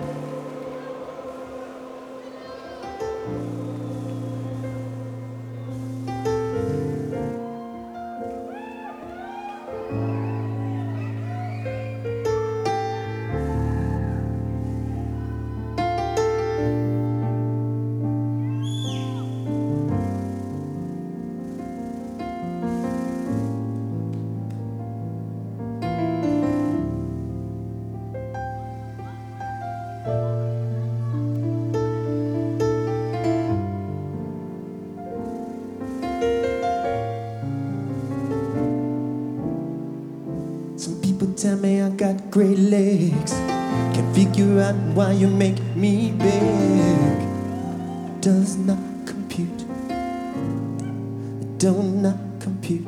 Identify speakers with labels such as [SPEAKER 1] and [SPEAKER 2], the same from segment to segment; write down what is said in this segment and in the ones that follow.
[SPEAKER 1] Some people tell me I got great legs. Can't figure out why you make me beg. Does not compute. It do not not compute.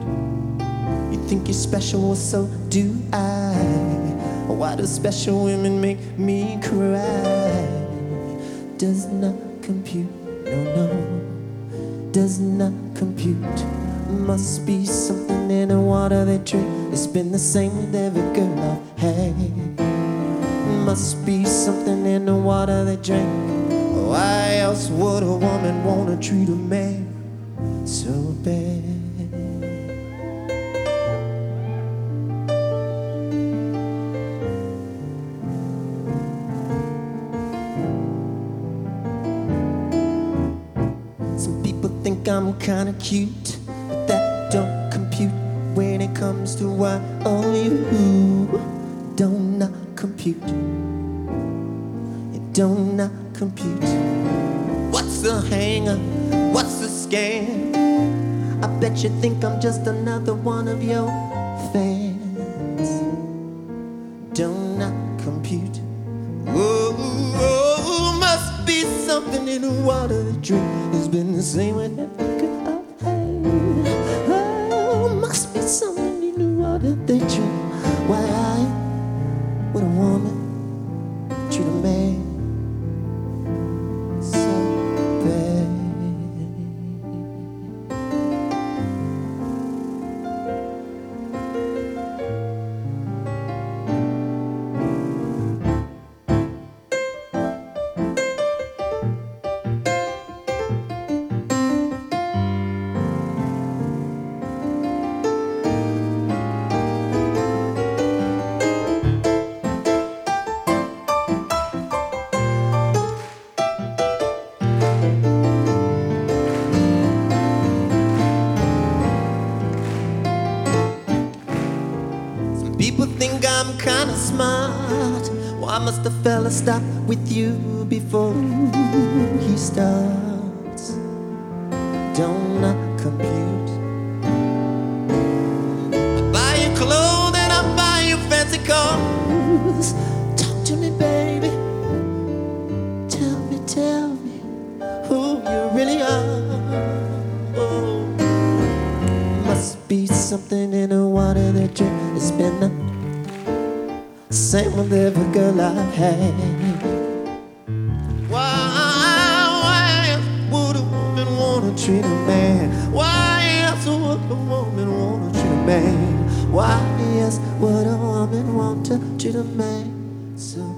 [SPEAKER 1] You think you're special, well, so do I. Why do special women make me cry? Does not compute. No, no. Does not compute. Must be something water they drink. It's been the same with every girl I've had. Must be something in the water they drink. Why else would a woman wanna treat a man so bad? Some people think I'm kinda cute, but that don't compute when it comes to why oh you do not compute. It do not compute. What's the hang up? What's the scam? I bet you think I'm just another one of your fans. Do not compute. Whoa, whoa, must be something in the water they drink. It's been the same with every smart. Why must a fella stop with you before he starts? Don't not compute. I buy you clothes and I buy you fancy cars. Talk to me, baby. Tell me, tell me who you really are. Oh. Must be something in the water that drink. It's the same with every girl I've had. Why, why would a woman wanna treat a man? Why else would a woman wanna treat a man? Why else would a woman want to treat a man so?